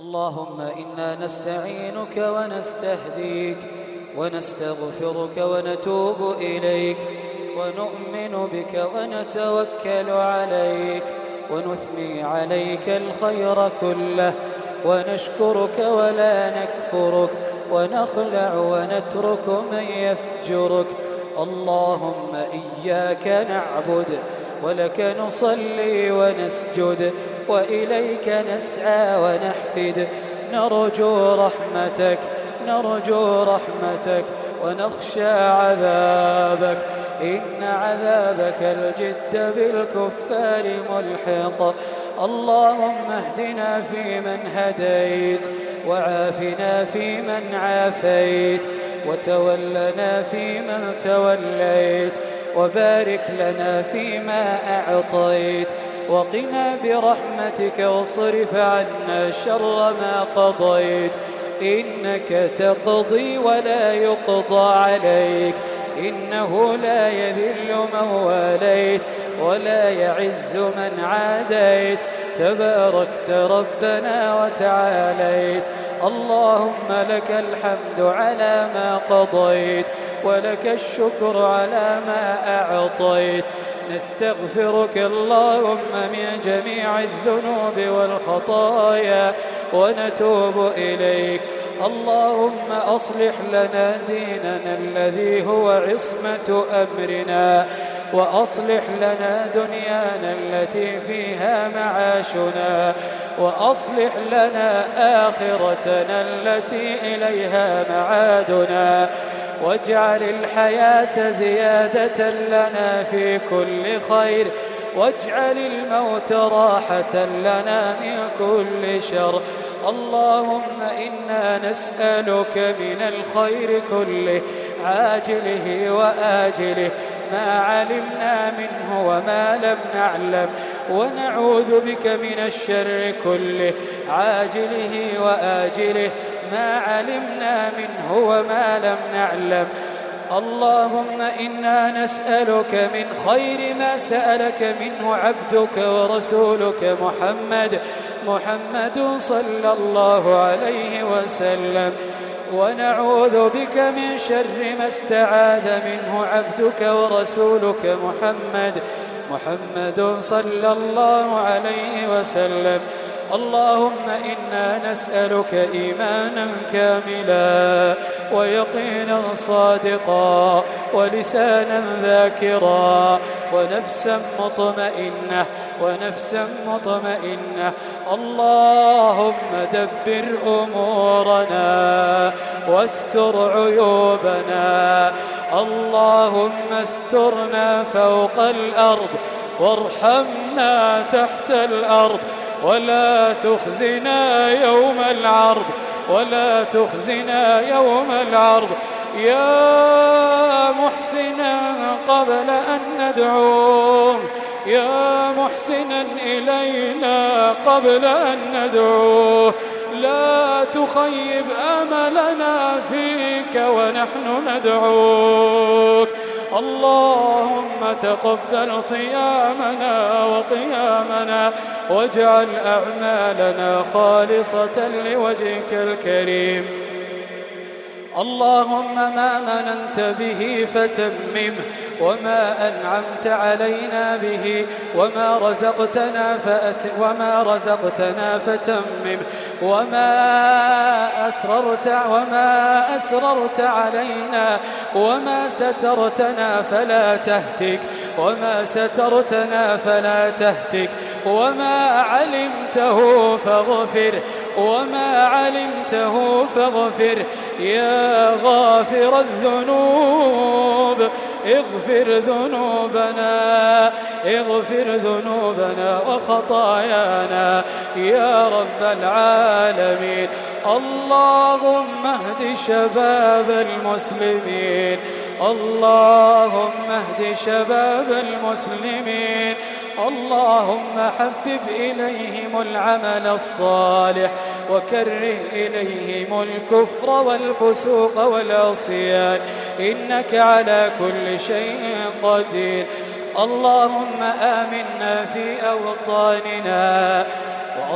اللهم إنا نستعينك ونستهديك ونستغفرك ونتوب إليك ونؤمن بك ونتوكل عليك ونثني عليك الخير كله ونشكرك ولا نكفرك ونخلع ونترك من يفجرك اللهم إياك نعبد ولك نصلي ونسجد وإليك نسعى ونحفد. نرجو رحمتك نرجو رحمتك ونخشى عذابك. إن عذابك الجد بالكفار ملحق. اللهم اهدنا فيمن هديت وعافنا فيمن عافيت وتولنا فيمن توليت وبارك لنا فيما أعطيت. وقنا برحمتك واصرف عنا شر ما قضيت. إنك تقضي ولا يقضى عليك. إنه لا يذل من واليت ولا يعز من عاديت. تباركت ربنا وتعاليت. اللهم لك الحمد على ما قضيت ولك الشكر على ما أعطيت. نستغفرك اللهم من جميع الذنوب والخطايا ونتوب إليك. اللهم أصلح لنا ديننا الذي هو عصمة أمرنا وأصلح لنا دنيانا التي فيها معاشنا وأصلح لنا آخرتنا التي إليها معادنا. واجعل الحياة زيادة لنا في كل خير. واجعل الموت راحة لنا من كل شر. اللهم إنا نسألك من الخير كله عاجله وآجله. ما علمنا منه وما لم نعلم. ونعوذ بك من الشر كله عاجله وآجله. ما علمنا منه وما لم نعلم. اللهم إنا نسألك من خير ما سألك منه عبدك ورسولك محمد محمد صلى الله عليه وسلم. ونعوذ بك من شر ما استعاذ منه عبدك ورسولك محمد محمد صلى الله عليه وسلم. اللهم إنا نسألك إيمانا كاملا ويقينا صادقا ولسانا ذاكرا ونفسا مطمئنة ونفسا مطمئنة. اللهم دبر أمورنا واستر عيوبنا. اللهم استرنا فوق الأرض وارحمنا تحت الأرض ولا تخزنا يوم العرض ولا تخزنا يوم العرض. يا محسنا قبل أن ندعوه يا محسنا إلينا قبل أن ندعوه. لا تخيب أملنا فيك ونحن ندعوك. اللهم تقبل صيامنا وقيامنا واجعل أعمالنا خالصة لوجهك الكريم. اللهم ما مننت به فتممه وما أنعمت علينا به وما رزقتنا فأت وما رزقتنا فتمم وما أسررت وما أسررت علينا وما سترتنا فلا تهتك وما سترتنا فلا تهتك وما علمته فاغفر وما علمته فاغفر يا غافر الذنوب. اغفر ذنوبنا اغفر ذنوبنا وخطايانا يا رب العالمين. اللهم اهد شباب المسلمين اللهم اهد شباب المسلمين اللهم حبب إليهم العمل الصالح. وكره إليهم الكفر والفسوق والعصيان. إنك على كل شيء قدير. اللهم آمنا في أوطاننا.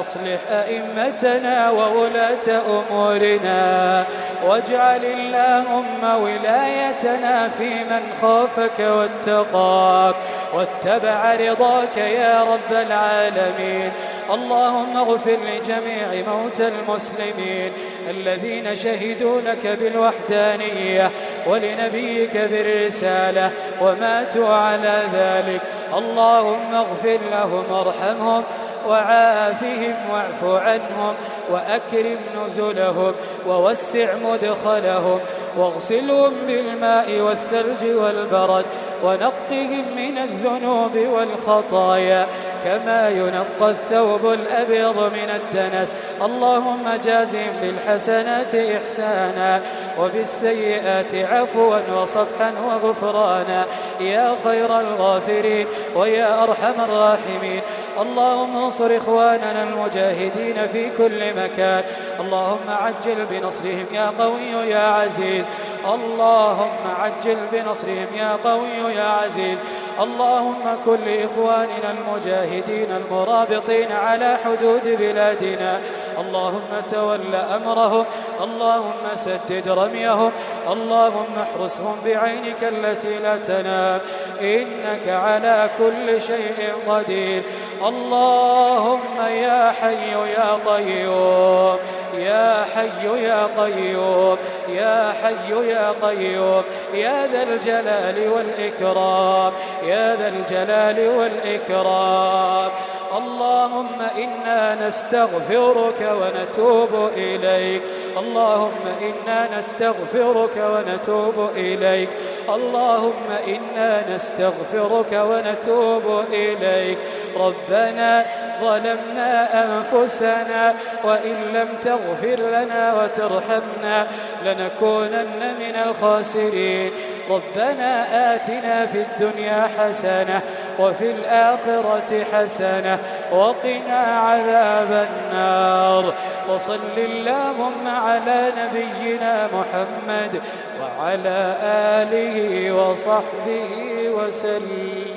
أصلح أئمتنا وولاة أمورنا واجعل اللهم ولايتنا في من خافك واتقاك واتبع رضاك يا رب العالمين. اللهم اغفر لجميع موتى المسلمين الذين شهدوا لك بالوحدانية ولنبيك بالرسالة وماتوا على ذلك. اللهم اغفر لهم وارحمهم. وعافهم واعف عنهم وأكرم نزلهم ووسع مدخلهم واغسلهم بالماء والثلج والبرد ونقهم من الذنوب والخطايا كما ينقى الثوب الأبيض من الدنس. اللهم جازهم بالحسنات إحسانا وبالسيئات عفوا وصفحا وغفرانا. يا خير الغافرين ويا أرحم الراحمين. اللهم انصر إخواننا المجاهدين في كل مكان. اللهم عجل بنصرهم يا قوي يا عزيز. اللهم عجل بنصرهم يا قوي يا عزيز. اللهم كن لإخواننا المجاهدين المرابطين على حدود بلادنا. اللهم تول أمرهم. اللهم سدد رميهم. اللهم احرسهم بعينك التي لا تنام. إنك على كل شيء قدير. اللهم يا حي يا قيوم يا حي يا قيوم يا حي يا قيوم يا ذا الجلال والإكرام يا ذا الجلال والإكرام. اللهم إنا نستغفرك ونتوب إليك. اللهم إنا نستغفرك ونتوب إليك. اللهم إنا نستغفرك ونتوب إليك. ربنا ظلمنا أنفسنا وإن لم تغفر لنا وترحمنا لنكونن من الخاسرين. ربنا آتنا في الدنيا حسنة وفي الآخرة حسنة وقنا عذاب النار. وصل اللهم على نبينا محمد وعلى آله وصحبه وسلم.